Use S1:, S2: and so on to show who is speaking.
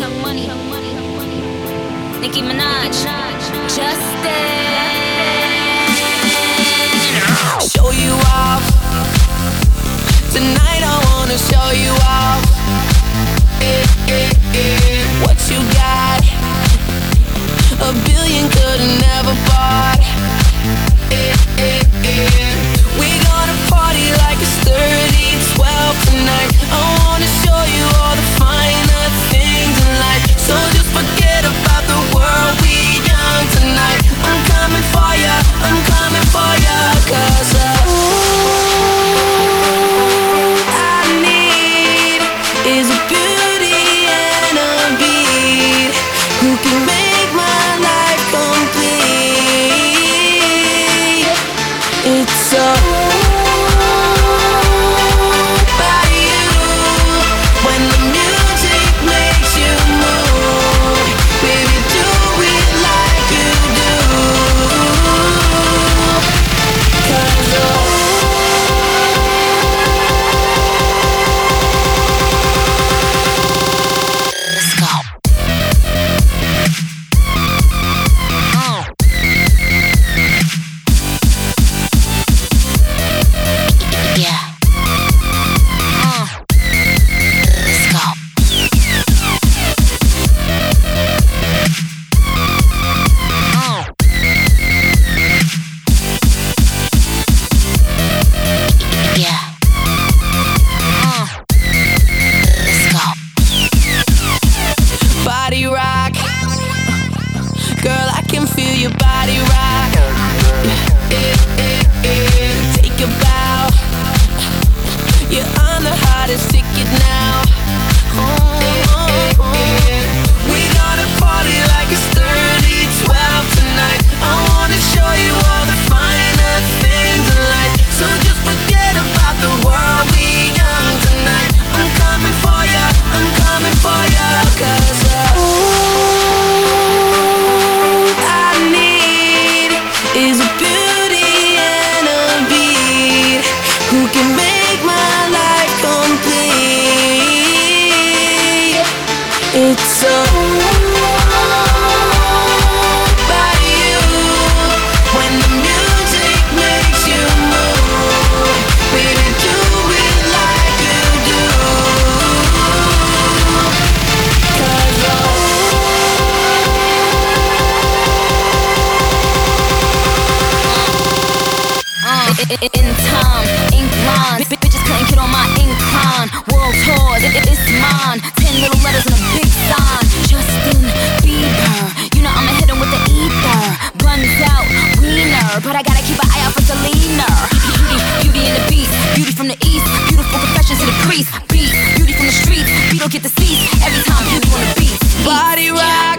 S1: money. Nicki Minaj. Justin.
S2: Show you off. Tonight I wanna show you off. in
S1: time, ink lines. Bitches couldn't get on my incline. World tour, it's mine. Ten little letters and a big sign. Justin Bieber, you know I'ma hit him with the ether. Buns out, wiener, but I gotta keep an eye out for Selena. Beauty, beauty in the beast, beauty from the east, beautiful confessions to the priest. Beat, beauty from the streets, beat don't get deceased every time beauty on the beat.
S2: Body
S1: ride.